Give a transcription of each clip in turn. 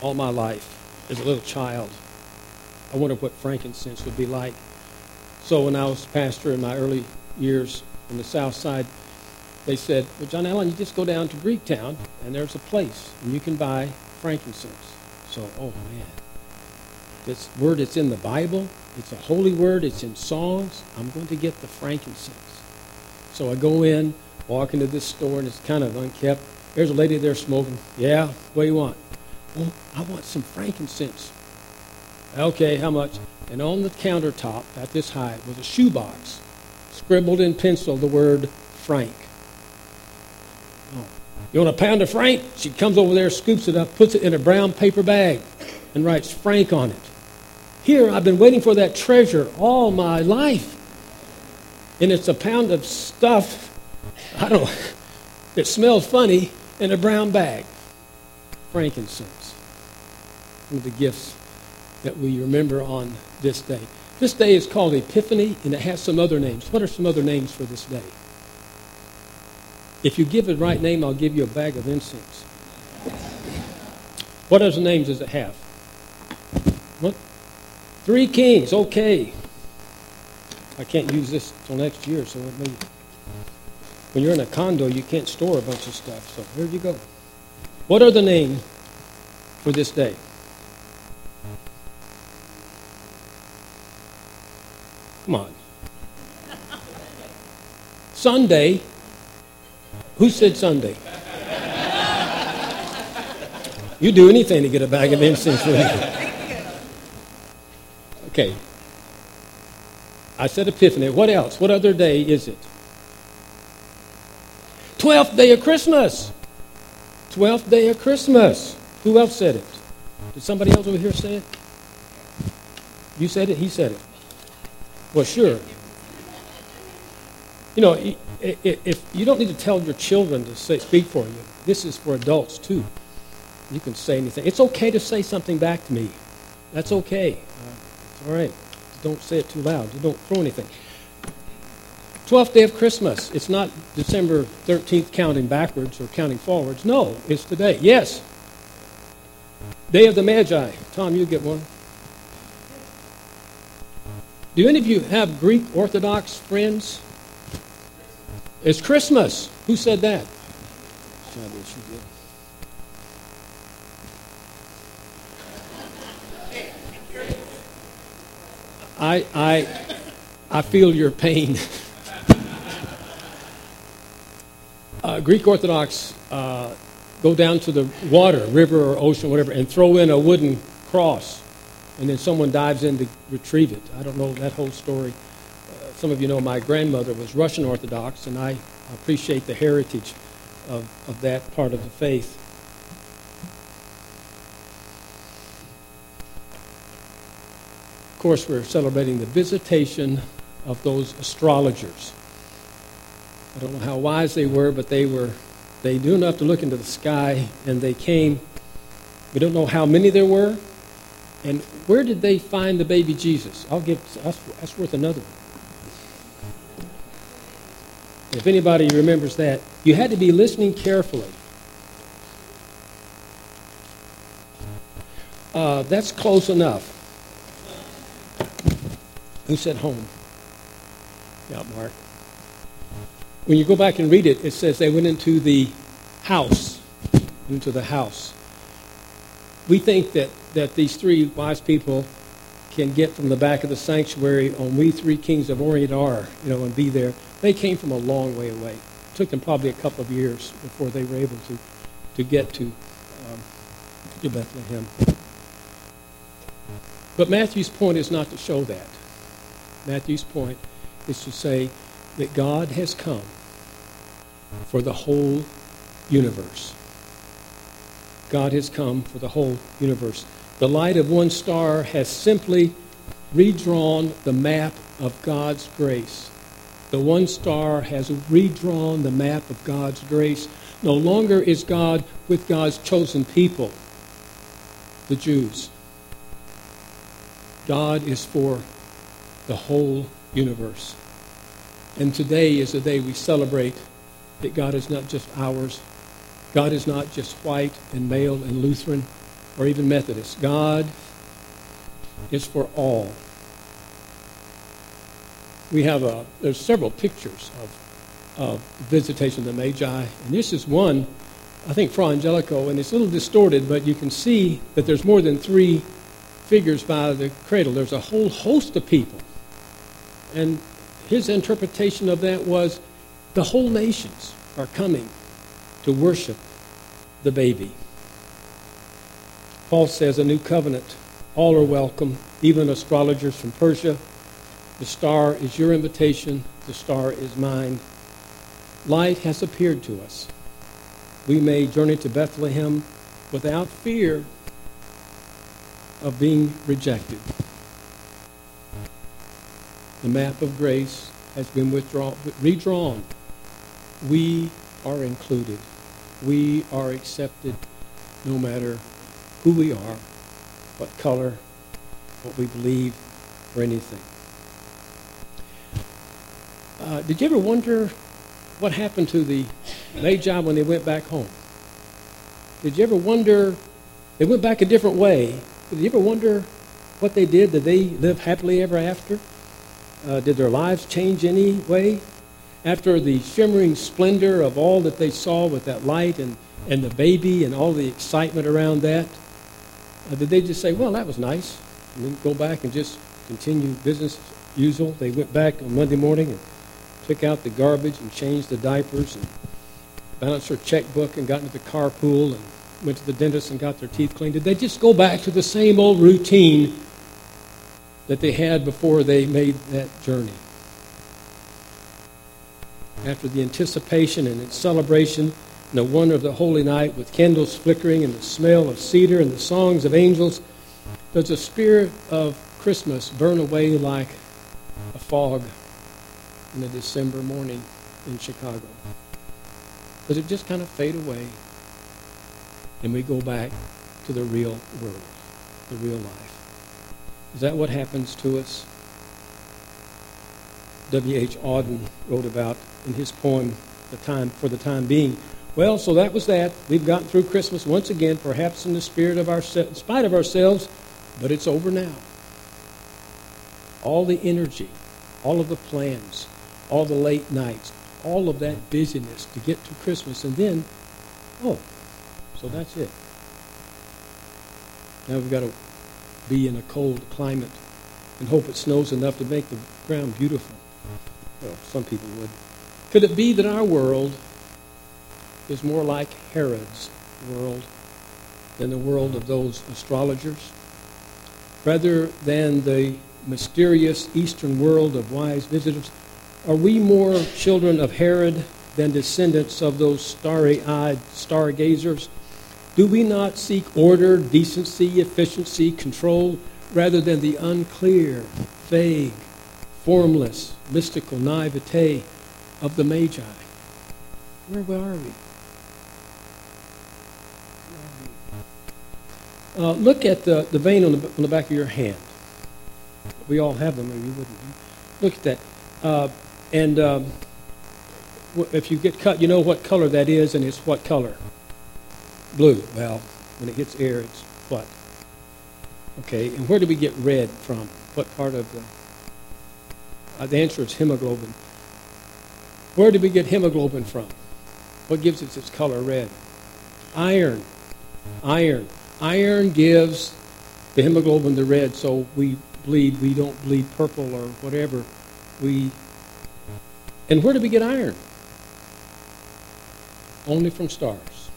all my life as a little child. I wondered what frankincense would be like. So when I was pastor in my early years in the South Side, they said, Well, John Allen, you just go down to Greektown, and there's a place, and you can buy frankincense. So, oh man, this word it's in the Bible. It's a holy word. It's in songs. I'm going to get the frankincense. So I go in, walk into this store, and it's kind of unkept. There's a lady there smoking. Yeah, what do you want? Well, I want some frankincense. Okay, how much? And on the countertop, at this height, was a shoebox, scribbled in pencil the word Frank. Oh. You want a pound of Frank? She comes over there, scoops it up, puts it in a brown paper bag, and writes Frank on it. Here, I've been waiting for that treasure all my life. And it's a pound of stuff, I don't know, it smells funny in a brown bag. Frankincense. One of the gifts that we remember on this day. This day is called Epiphany, and it has some other names. What are some other names for this day? If you give the right name, I'll give you a bag of incense. What other names does it have? What? Three kings, okay. I can't use this till next year, so it may. When you're in a condo, you can't store a bunch of stuff, so here you go. What are the names for this day? Come on. Sunday. Who said Sunday? You do anything to get a bag of incense with you. Okay. I said Epiphany. What else? What other day is it? 12th day of Christmas. 12th day of Christmas. Who else said it? Did somebody else over here say it? You said it? He said it. Well, sure. You know, if you don't need to tell your children to say, speak for you, this is for adults too. You can say anything. It's okay to say something back to me. That's okay. It's all right. Don't say it too loud. You don't throw anything. 12th day of Christmas. It's not December 13th counting backwards or counting forwards. No, it's today. Yes. Day of the Magi. Tom, you get one. Do any of you have Greek Orthodox friends? It's Christmas. Who said that? I, I, I feel your pain. uh, Greek Orthodox uh, go down to the water, river or ocean, whatever, and throw in a wooden cross and then someone dives in to retrieve it. I don't know that whole story. Uh, some of you know my grandmother was Russian Orthodox, and I appreciate the heritage of, of that part of the faith. Of course, we're celebrating the visitation of those astrologers. I don't know how wise they were, but they were they knew enough to look into the sky, and they came. We don't know how many there were, and where did they find the baby Jesus? I'll give that's, that's worth another one. If anybody remembers that, you had to be listening carefully. Uh, that's close enough. Who said home? Yeah, Mark. When you go back and read it, it says they went into the house. Into the house. We think that that these three wise people can get from the back of the sanctuary on We Three Kings of Orient are, you know, and be there. They came from a long way away. It took them probably a couple of years before they were able to, to get to, um, to Bethlehem. But Matthew's point is not to show that. Matthew's point is to say that God has come for the whole universe. God has come for the whole universe. The light of one star has simply redrawn the map of God's grace. The one star has redrawn the map of God's grace. No longer is God with God's chosen people, the Jews. God is for the whole universe. And today is the day we celebrate that God is not just ours. God is not just white and male and Lutheran. or even Methodist. God is for all. We have a, there's several pictures of, of visitation of the Magi, and this is one, I think, Fra Angelico, and it's a little distorted, but you can see that there's more than three figures by the cradle. There's a whole host of people. And his interpretation of that was the whole nations are coming to worship the baby. Paul says a new covenant. All are welcome, even astrologers from Persia. The star is your invitation, the star is mine. Light has appeared to us. We may journey to Bethlehem without fear of being rejected. The map of grace has been withdrawn, redrawn. We are included. We are accepted no matter who we are, what color, what we believe, or anything. Uh, did you ever wonder what happened to the Magi when they went back home? Did you ever wonder? They went back a different way. Did you ever wonder what they did? Did they live happily ever after? Uh, did their lives change any way? After the shimmering splendor of all that they saw with that light and, and the baby and all the excitement around that, uh, did they just say, well, that was nice, and then go back and just continue business as usual? They went back on Monday morning and took out the garbage and changed the diapers and balanced their checkbook and got into the carpool and went to the dentist and got their teeth cleaned. Did they just go back to the same old routine that they had before they made that journey? After the anticipation and its celebration, and the wonder of the holy night with candles flickering and the smell of cedar and the songs of angels, does the spirit of Christmas burn away like a fog in a December morning in Chicago? Does it just kind of fade away and we go back to the real world, the real life? Is that what happens to us? W.H. Auden wrote about in his poem, "The Time for the Time Being." Well, so that was that. We've gotten through Christmas once again, perhaps in the spirit of our, in spite of ourselves, but it's over now. All the energy, all of the plans, all the late nights, all of that busyness to get to Christmas, and then, oh, so that's it. Now we've got to be in a cold climate and hope it snows enough to make the ground beautiful. Well, some people would. Could it be that our world is more like Herod's world than the world of those astrologers? Rather than the mysterious eastern world of wise visitors, are we more children of Herod than descendants of those starry eyed stargazers? Do we not seek order, decency, efficiency, control, rather than the unclear, vague, formless, mystical naivete of the Magi? Where are we? Uh, look at the, the vein on the, on the back of your hand. We all have them, or you wouldn't. Look at that. Uh, and um, if you get cut, you know what color that is, and it's what color? Blue. Well, when it hits air, it's what? Okay, and where do we get red from? What part of the? Uh, the answer is hemoglobin. Where do we get hemoglobin from? What gives it its color red? Iron. Iron. Iron gives the hemoglobin the red, so we bleed. We don't bleed purple or whatever. We and where do we get iron? Only from stars.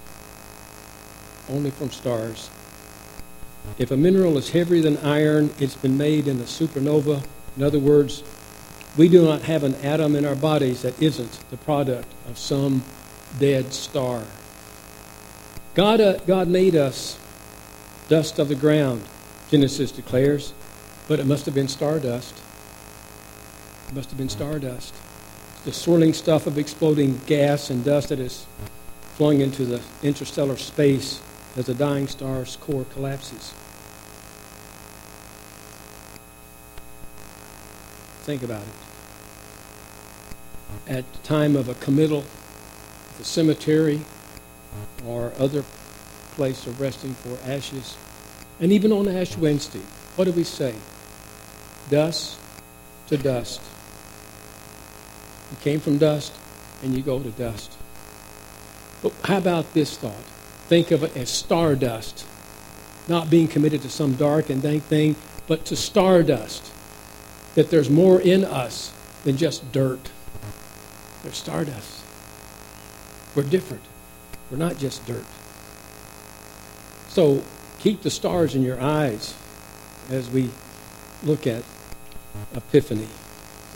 Only from stars. If a mineral is heavier than iron, it's been made in a supernova. In other words, we do not have an atom in our bodies that isn't the product of some dead star. God, uh, God made us dust of the ground, Genesis declares, but it must have been stardust. It must have been stardust the swirling stuff of exploding gas and dust that is flung into the interstellar space as a dying star's core collapses. Think about it. At the time of a committal, the cemetery, or other place of resting for ashes, And even on Ash Wednesday, what do we say? Dust to dust. You came from dust, and you go to dust. But how about this thought? Think of it as stardust, not being committed to some dark and dank thing, but to stardust. That there's more in us than just dirt. There's stardust. We're different. We're not just dirt. So keep the stars in your eyes as we look at Epiphany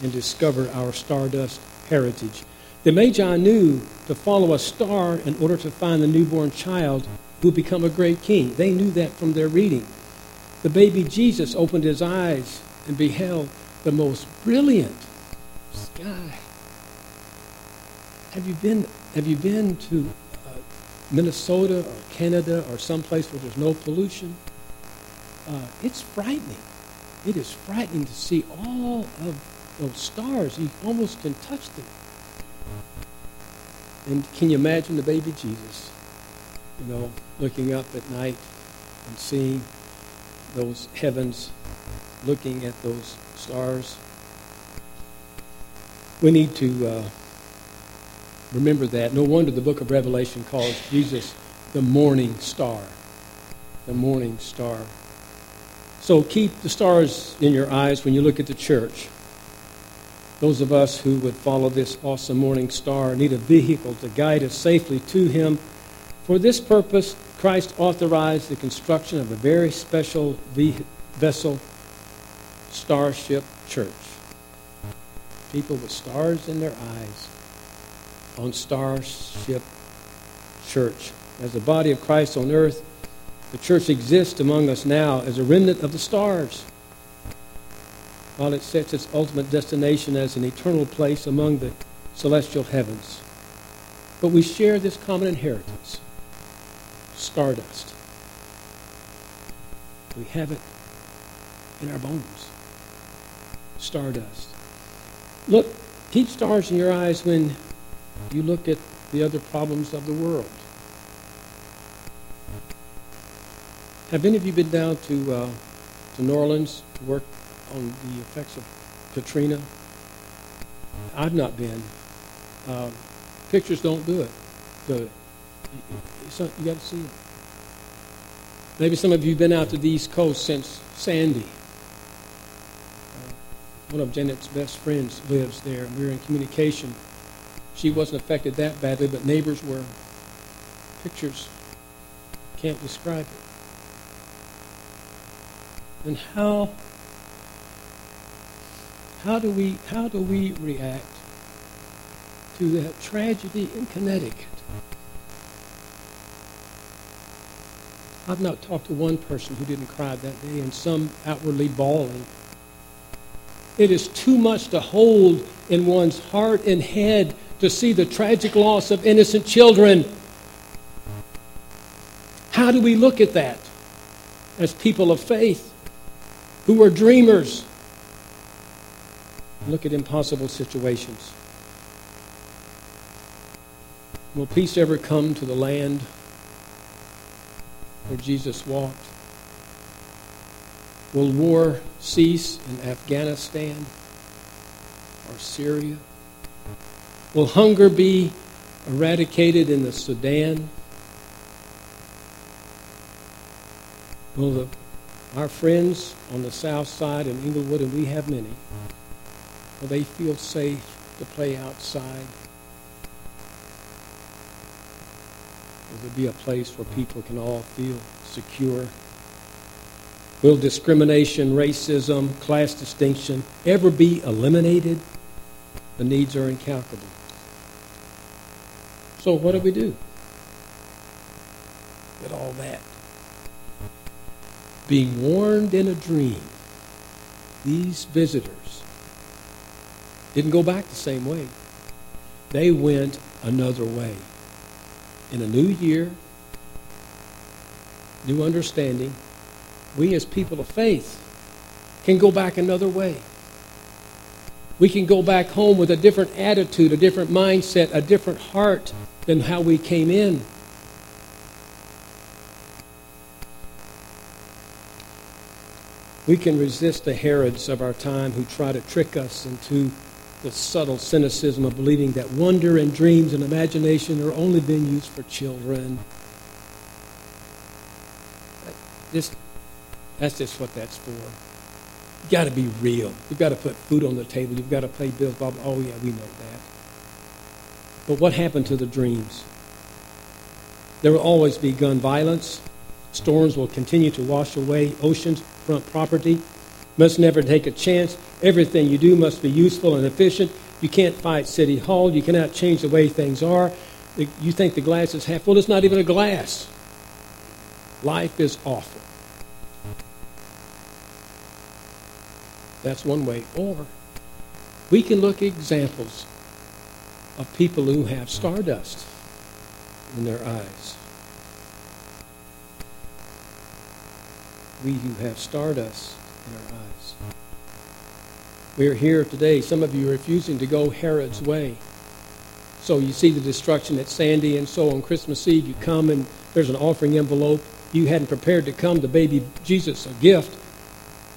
and discover our stardust heritage. The Magi knew to follow a star in order to find the newborn child who would become a great king. They knew that from their reading. The baby Jesus opened his eyes and beheld the most brilliant sky. Have you been, have you been to uh, Minnesota or Canada or someplace where there's no pollution? Uh, it's frightening. It is frightening to see all of those stars. You almost can touch them. And can you imagine the baby Jesus, you know, looking up at night and seeing those heavens, looking at those stars? We need to uh, remember that. No wonder the book of Revelation calls Jesus the morning star. The morning star. So keep the stars in your eyes when you look at the church. Those of us who would follow this awesome morning star need a vehicle to guide us safely to Him. For this purpose, Christ authorized the construction of a very special vessel, Starship Church. People with stars in their eyes on Starship Church. As the body of Christ on earth, the church exists among us now as a remnant of the stars, while it sets its ultimate destination as an eternal place among the celestial heavens. But we share this common inheritance stardust. We have it in our bones. Stardust. Look, keep stars in your eyes when you look at the other problems of the world. Have any of you been down to uh, to New Orleans to work on the effects of Katrina? I've not been. Uh, pictures don't do it. Do it. You, you got to see it. Maybe some of you have been out to the East Coast since Sandy. One of Janet's best friends lives there. and We're in communication. She wasn't affected that badly, but neighbors were. Pictures can't describe it And how how do we how do we react to that tragedy in Connecticut? I've not talked to one person who didn't cry that day, and some outwardly bawling. It is too much to hold in one's heart and head to see the tragic loss of innocent children. How do we look at that as people of faith? who are dreamers. Look at impossible situations. Will peace ever come to the land where Jesus walked? Will war cease in Afghanistan or Syria? Will hunger be eradicated in the Sudan? Will the our friends on the south side in Englewood, and we have many, will they feel safe to play outside? Will there be a place where people can all feel secure? Will discrimination, racism, class distinction ever be eliminated? The needs are incalculable. So, what do we do with all that? being warned in a dream, these visitors didn't go back the same way. They went another way. In a new year, new understanding, we as people of faith can go back another way. We can go back home with a different attitude, a different mindset, a different heart than how we came in. We can resist the Herods of our time who try to trick us into the subtle cynicism of believing that wonder and dreams and imagination are only being used for children. Just, that's just what that's for. You've got to be real. You've got to put food on the table. You've got to pay bills. Blah, blah. Oh, yeah, we know that. But what happened to the dreams? There will always be gun violence. Storms will continue to wash away oceans front property. Must never take a chance. Everything you do must be useful and efficient. You can't fight City Hall. You cannot change the way things are. You think the glass is half full. It's not even a glass. Life is awful. That's one way. Or we can look at examples of people who have stardust in their eyes. We who have stardust in our eyes. We are here today. Some of you are refusing to go Herod's way. So you see the destruction at Sandy, and so on Christmas Eve you come and there's an offering envelope. You hadn't prepared to come to baby Jesus a gift,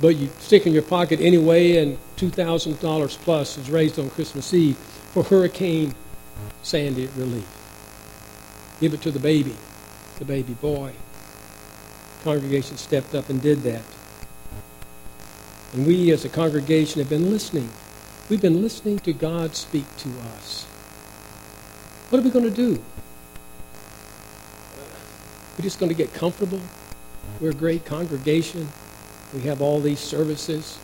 but you stick in your pocket anyway, and $2,000 plus is raised on Christmas Eve for Hurricane Sandy relief. Give it to the baby, the baby boy. Congregation stepped up and did that. And we as a congregation have been listening. We've been listening to God speak to us. What are we going to do? We're just going to get comfortable. We're a great congregation. We have all these services.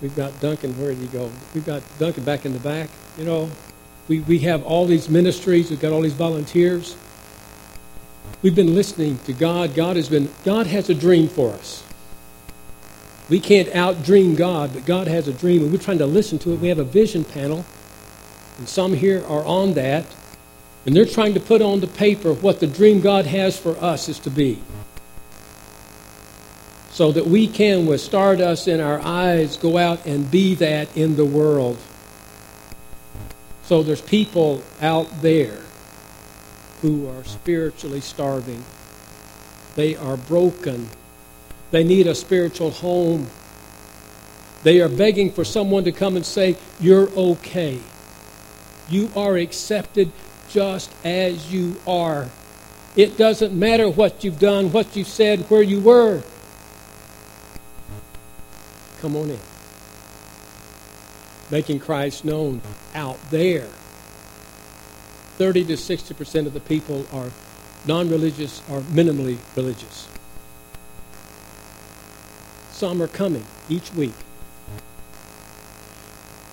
We've got Duncan, where did he go? We've got Duncan back in the back. You know, we, we have all these ministries. We've got all these volunteers. We've been listening to God. God has been God has a dream for us. We can't outdream God, but God has a dream, and we're trying to listen to it. We have a vision panel, and some here are on that, and they're trying to put on the paper what the dream God has for us is to be. So that we can, with stardust in our eyes, go out and be that in the world. So there's people out there who are spiritually starving. They are broken. They need a spiritual home. They are begging for someone to come and say, You're okay. You are accepted just as you are. It doesn't matter what you've done, what you've said, where you were. Come on in. Making Christ known out there 30 to 60 percent of the people are non-religious or minimally religious. Some are coming each week.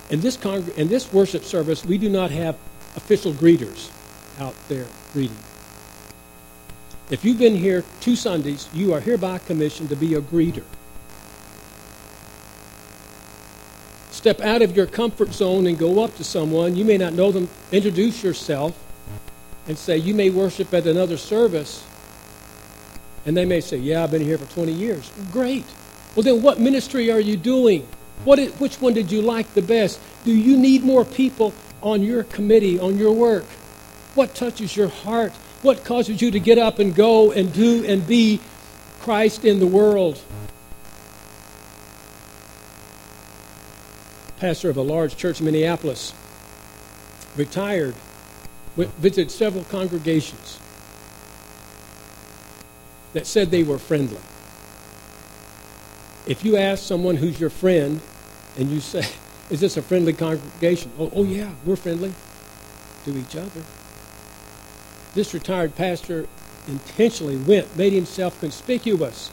In this, con- in this worship service, we do not have official greeters out there greeting. If you've been here two Sundays, you are hereby commissioned to be a greeter. Step out of your comfort zone and go up to someone. You may not know them. Introduce yourself and say, You may worship at another service. And they may say, Yeah, I've been here for 20 years. Great. Well, then what ministry are you doing? What is, which one did you like the best? Do you need more people on your committee, on your work? What touches your heart? What causes you to get up and go and do and be Christ in the world? Pastor of a large church in Minneapolis, retired, went, visited several congregations that said they were friendly. If you ask someone who's your friend and you say, Is this a friendly congregation? Oh, oh yeah, we're friendly to each other. This retired pastor intentionally went, made himself conspicuous.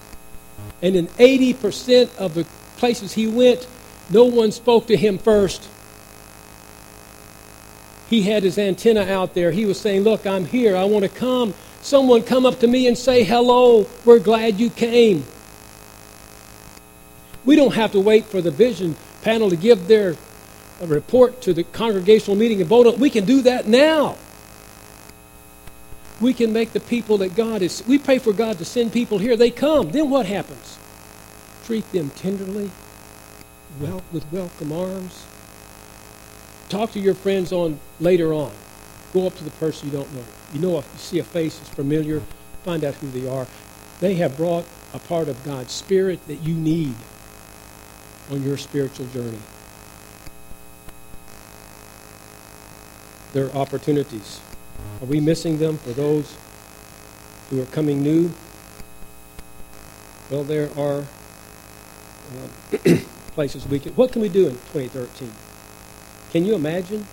And in 80% of the places he went, no one spoke to him first. He had his antenna out there. He was saying, Look, I'm here. I want to come. Someone come up to me and say, Hello, we're glad you came. We don't have to wait for the vision panel to give their uh, report to the congregational meeting and vote on. We can do that now. We can make the people that God is. We pray for God to send people here. They come. Then what happens? Treat them tenderly, with welcome arms. Talk to your friends on later on. Go up to the person you don't know. You know if you see a face that's familiar, find out who they are. They have brought a part of God's Spirit that you need on your spiritual journey. There are opportunities. Are we missing them for those who are coming new? Well, there are uh, places we can. What can we do in 2013? Can you imagine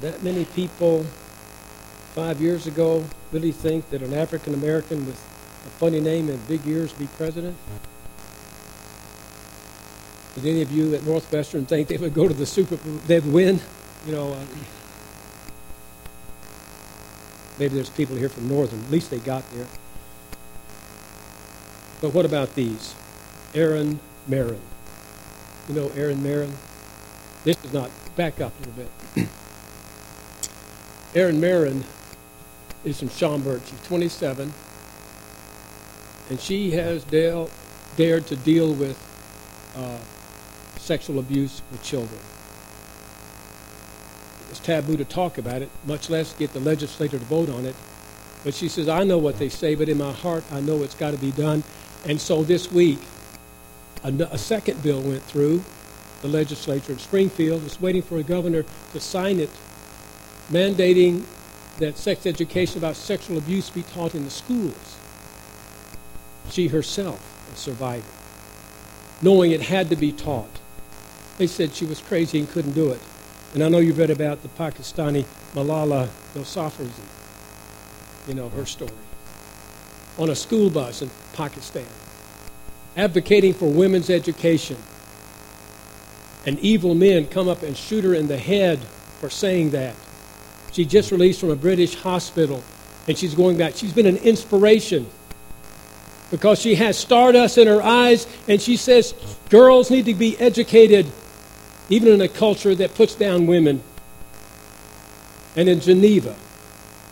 that many people five years ago really think that an African American with a funny name and big ears be president? Did any of you at Northwestern think they would go to the Super they'd win? You know, uh, maybe there's people here from Northern. At least they got there. But what about these? Erin Merryn. You know Erin Merryn? This is not, back up a little bit. Erin Merryn is from Schaumburg. She's 27, and she has dale, dared to deal with uh, sexual abuse with children. It's taboo to talk about it, much less get the legislator to vote on it. But she says, I know what they say, but in my heart, I know it's got to be done. And so this week, a, a second bill went through the legislature in Springfield. It's waiting for a governor to sign it, mandating that sex education about sexual abuse be taught in the schools. She herself, a survivor, knowing it had to be taught. They said she was crazy and couldn't do it. And I know you've read about the Pakistani Malala Yousafzai, you know, her story, on a school bus in Pakistan, advocating for women's education. And evil men come up and shoot her in the head for saying that. She just released from a British hospital, and she's going back. She's been an inspiration because she has stardust in her eyes, and she says girls need to be educated even in a culture that puts down women. And in Geneva,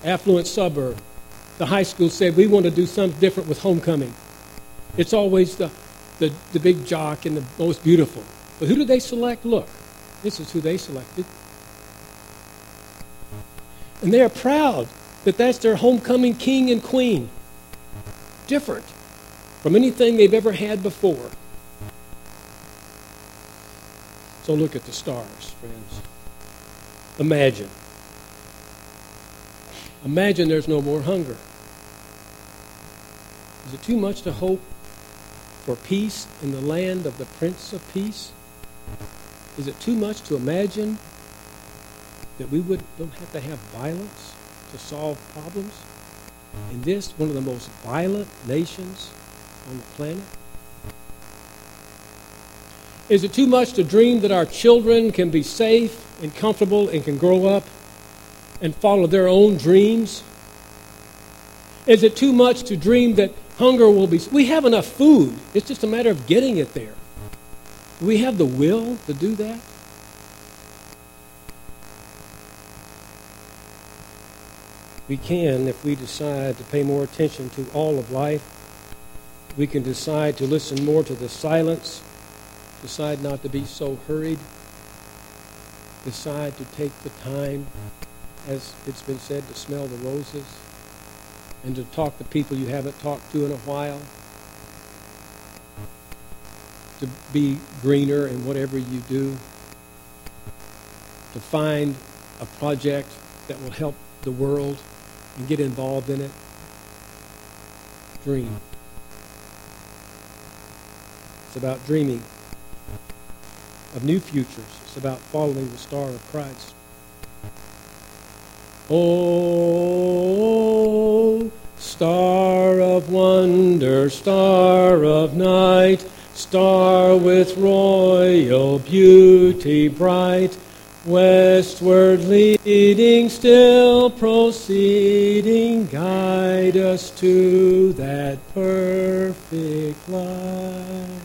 affluent suburb, the high school said, We want to do something different with homecoming. It's always the, the, the big jock and the most beautiful. But who do they select? Look, this is who they selected. And they are proud that that's their homecoming king and queen. Different from anything they've ever had before. So look at the stars, friends. Imagine. Imagine there's no more hunger. Is it too much to hope for peace in the land of the Prince of Peace? Is it too much to imagine that we would, don't have to have violence to solve problems? In this, one of the most violent nations on the planet? Is it too much to dream that our children can be safe and comfortable and can grow up and follow their own dreams? Is it too much to dream that hunger will be. We have enough food, it's just a matter of getting it there. Do we have the will to do that? We can if we decide to pay more attention to all of life. We can decide to listen more to the silence Decide not to be so hurried. Decide to take the time, as it's been said, to smell the roses and to talk to people you haven't talked to in a while. To be greener in whatever you do. To find a project that will help the world and get involved in it. Dream. It's about dreaming of new futures. It's about following the star of Christ. Oh, star of wonder, star of night, star with royal beauty bright, westward leading, still proceeding, guide us to that perfect light.